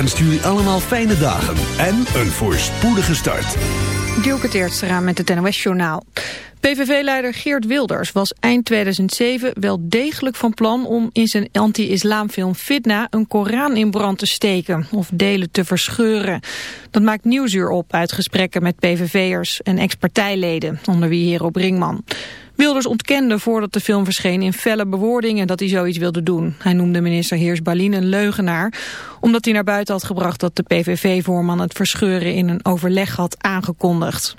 ZFM wenst jullie allemaal fijne dagen en een voorspoedige start. Dielke Teertstra met het NOS-journaal. PVV-leider Geert Wilders was eind 2007 wel degelijk van plan om in zijn anti-islamfilm Fitna een Koran in brand te steken of delen te verscheuren. Dat maakt Nieuwsuur op uit gesprekken met PVV'ers en ex-partijleden, onder wie Hero Brinkman. Wilders ontkende voordat de film verscheen in felle bewoordingen dat hij zoiets wilde doen. Hij noemde minister Heers Balin een leugenaar, omdat hij naar buiten had gebracht dat de PVV-voorman het verscheuren in een overleg had aangekondigd.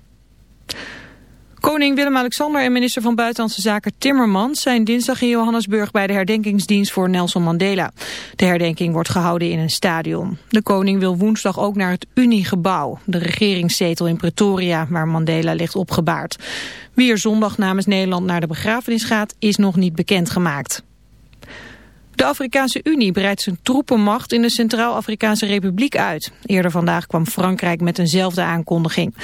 Koning Willem-Alexander en minister van Buitenlandse Zaken Timmermans zijn dinsdag in Johannesburg bij de herdenkingsdienst voor Nelson Mandela. De herdenking wordt gehouden in een stadion. De koning wil woensdag ook naar het Uniegebouw, de regeringszetel in Pretoria, waar Mandela ligt opgebaard. Wie er zondag namens Nederland naar de begrafenis gaat, is nog niet bekendgemaakt. De Afrikaanse Unie breidt zijn troepenmacht in de Centraal-Afrikaanse Republiek uit. Eerder vandaag kwam Frankrijk met eenzelfde aankondiging.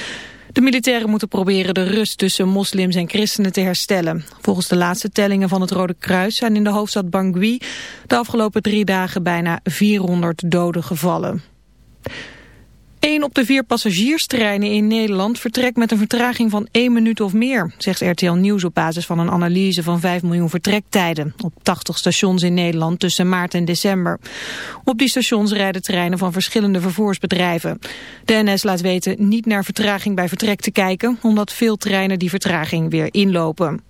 De militairen moeten proberen de rust tussen moslims en christenen te herstellen. Volgens de laatste tellingen van het Rode Kruis zijn in de hoofdstad Bangui de afgelopen drie dagen bijna 400 doden gevallen. Een op de vier passagierstreinen in Nederland vertrekt met een vertraging van 1 minuut of meer, zegt RTL Nieuws op basis van een analyse van 5 miljoen vertrektijden op 80 stations in Nederland tussen maart en december. Op die stations rijden treinen van verschillende vervoersbedrijven. De NS laat weten niet naar vertraging bij vertrek te kijken, omdat veel treinen die vertraging weer inlopen.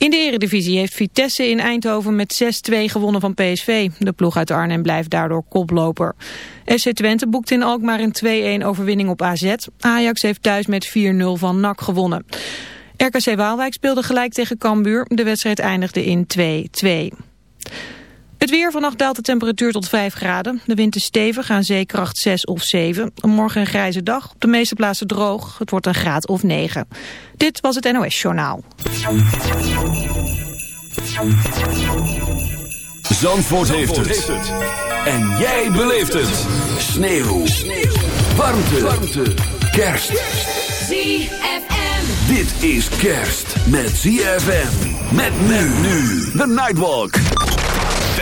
In de eredivisie heeft Vitesse in Eindhoven met 6-2 gewonnen van PSV. De ploeg uit Arnhem blijft daardoor koploper. SC Twente boekt in Alkmaar een 2-1 overwinning op AZ. Ajax heeft thuis met 4-0 van NAC gewonnen. RKC Waalwijk speelde gelijk tegen Cambuur. De wedstrijd eindigde in 2-2. Het weer, vannacht daalt de temperatuur tot 5 graden. De wind is stevig aan zeekracht 6 of 7. Morgen een grijze dag, op de meeste plaatsen droog. Het wordt een graad of 9. Dit was het NOS Journaal. Zandvoort, heeft, het. En jij beleeft het. Sneeuw. Sneeuw. Warmte. Warmte. Kerst. ZFM. Dit is kerst met ZFM. Met men nu. The Nightwalk.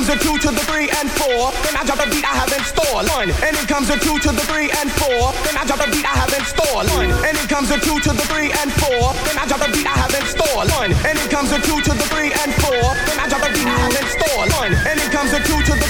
Comes a two to the three and four. Then I drop the beat I have in store. One, and it comes a two to the three and four. Then I drop the beat I have in store. One, and it comes a two to the three and four. Then I drop the beat I have in store. One, and it comes a two to the three and four. Then I drop the beat I have in store. One, and it comes a two to the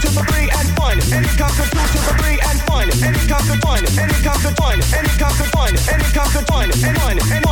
to the three and one, and it a two to three and one, and it comes a one, and it comes a one, and it comes and one,